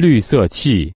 绿色气。